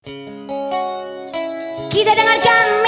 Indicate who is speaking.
Speaker 1: Kita dengarkan